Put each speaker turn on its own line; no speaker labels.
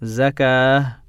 zakah.